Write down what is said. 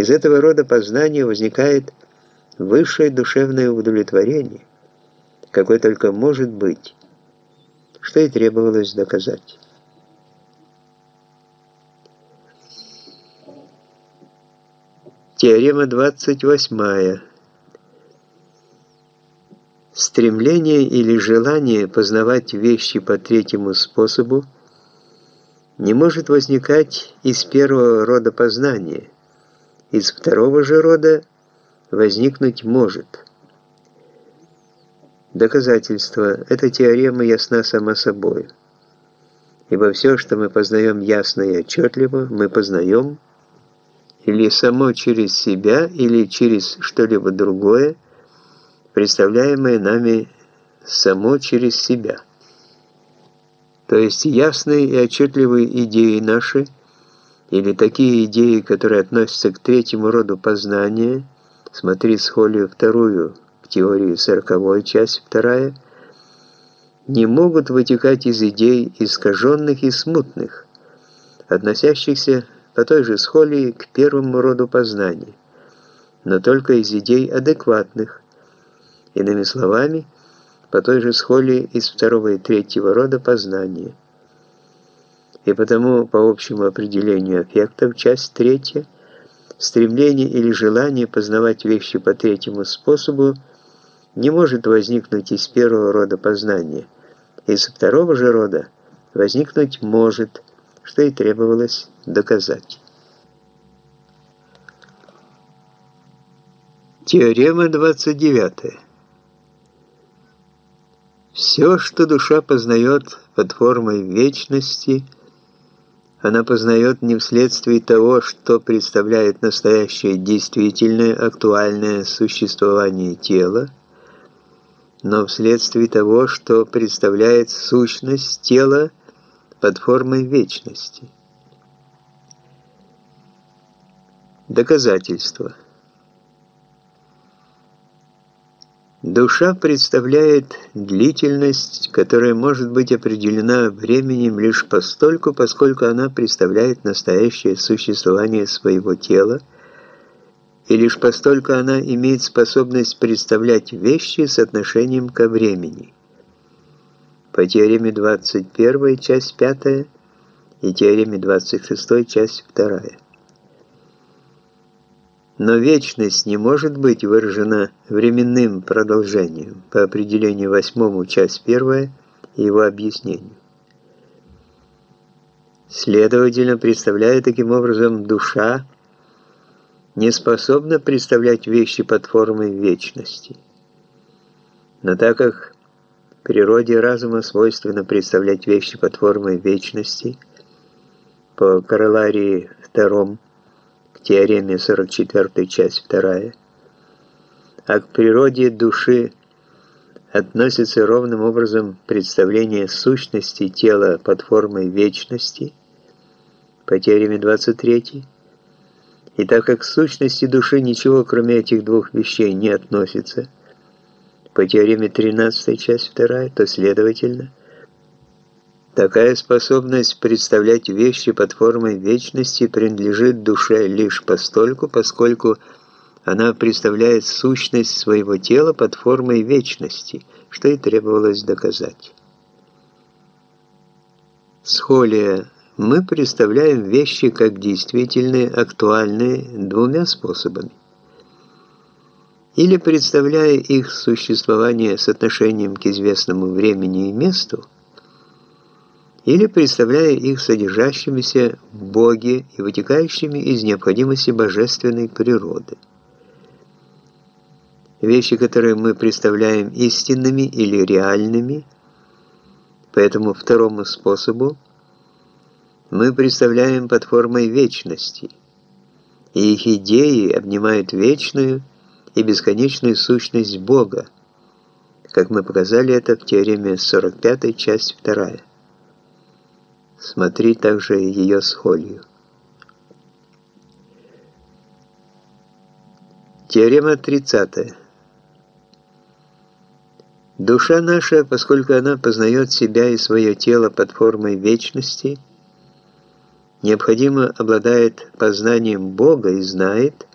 Из этого рода познания возникает высшее душевное удовлетворение, какое только может быть, что и требовалось доказать. Теорема 28. Стремление или желание познавать вещи по третьему способу не может возникать из первого рода познания, из второго же рода возникнуть может. Доказательство. Эта теорема ясна сама собой. Ибо все, что мы познаем ясно и отчетливо, мы познаем или само через себя, или через что-либо другое, представляемое нами само через себя. То есть ясные и отчетливые идеи наши, или такие идеи, которые относятся к третьему роду познания, смотри схолию вторую, в теории сороковой, часть вторая, не могут вытекать из идей искаженных и смутных, относящихся по той же схолии к первому роду познания, но только из идей адекватных, Иными словами, по той же схоле из второго и третьего рода познания. И потому, по общему определению аффектов, часть третья, стремление или желание познавать вещи по третьему способу не может возникнуть из первого рода познания. Из второго же рода возникнуть может, что и требовалось доказать. Теорема 29. Все, что душа познает под формой вечности, она познает не вследствие того, что представляет настоящее действительное актуальное существование тела, но вследствие того, что представляет сущность тела под формой вечности. Доказательство – Душа представляет длительность, которая может быть определена временем лишь постольку, поскольку она представляет настоящее существование своего тела, и лишь постольку она имеет способность представлять вещи с отношением ко времени. По теореме 21, часть 5, и теореме 26, часть 2. Но вечность не может быть выражена временным продолжением по определению восьмому, часть первая, и его объяснению. Следовательно, представляя таким образом душа, не способна представлять вещи под формой вечности. Но так как природе разума свойственно представлять вещи под формой вечности, по короларии втором, теореме 44, часть 2, а к природе души относится ровным образом представление сущности тела под формой вечности по теореме 23, и так как к сущности души ничего, кроме этих двух вещей, не относится по теореме 13, часть 2, то, следовательно, Такая способность представлять вещи под формой вечности принадлежит душе лишь постольку, поскольку она представляет сущность своего тела под формой вечности, что и требовалось доказать. Схолия. Мы представляем вещи как действительные, актуальные двумя способами. Или представляя их существование с отношением к известному времени и месту, или представляя их содержащимися в Боге и вытекающими из необходимости божественной природы. Вещи, которые мы представляем истинными или реальными, по этому второму способу, мы представляем под формой вечности, и их идеи обнимают вечную и бесконечную сущность Бога, как мы показали это в теореме 45, часть 2. Смотри также ее схолью. Теорема 30. Душа наша, поскольку она познает себя и свое тело под формой вечности, необходимо обладает познанием Бога и знает,